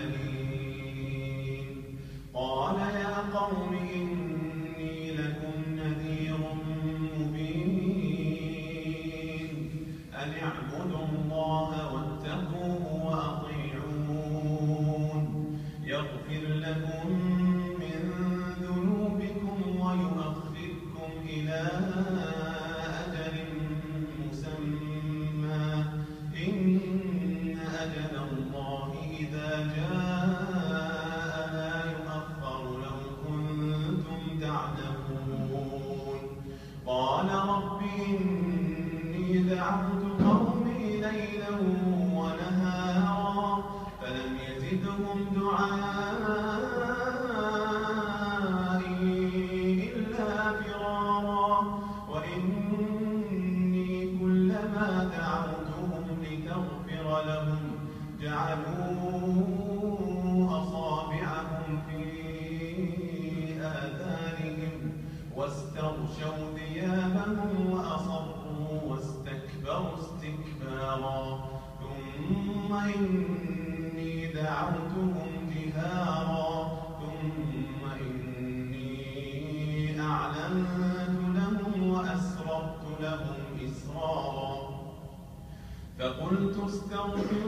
أليم قال يا قوم إني دعوتهم جهارا ثم إني أعلنت لهم لهم إسرارا. فقلت استغفروا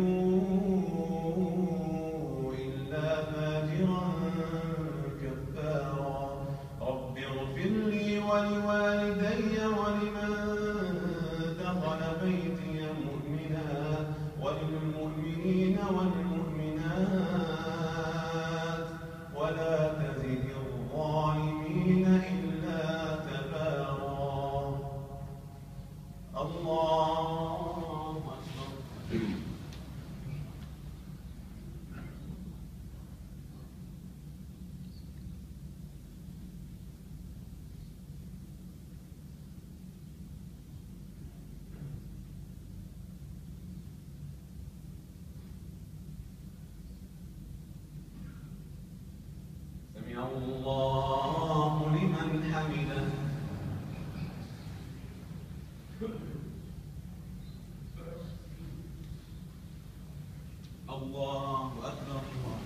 الله أكبر الله.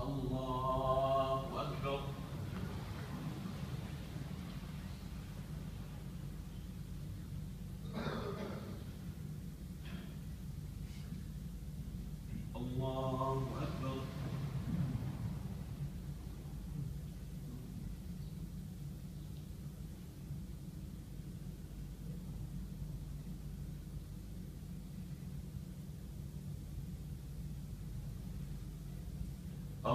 الله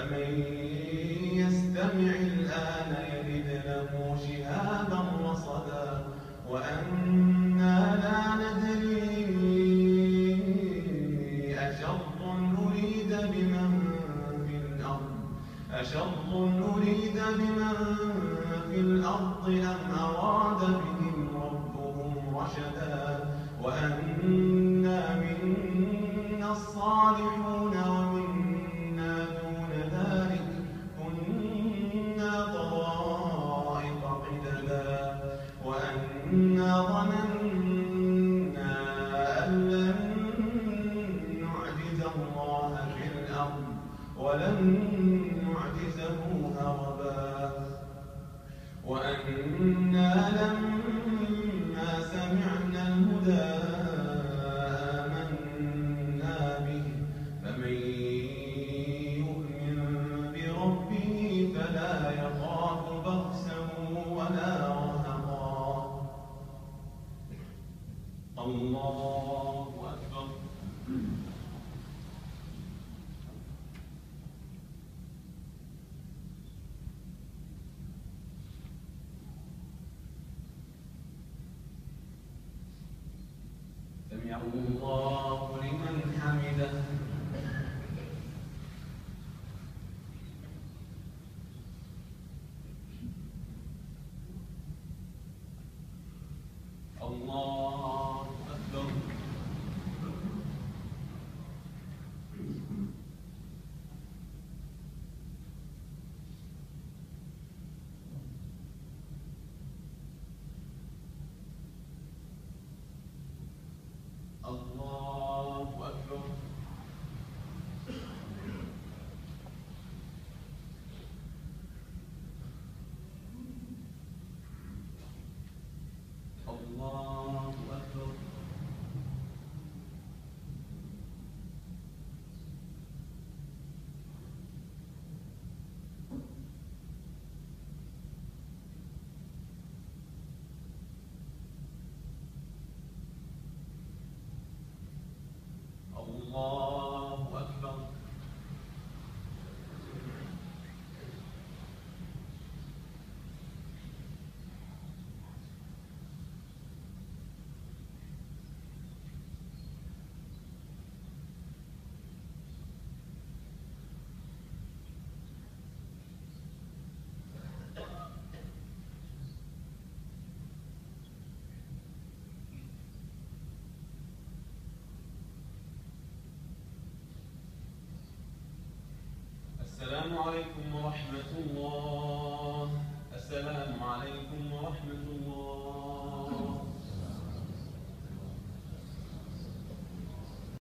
فمن يستمع الآن يجد له شهابا رصدا وأن وأنا لما سمعنا الهدى 阳光。عليكم ورحمة الله. السلام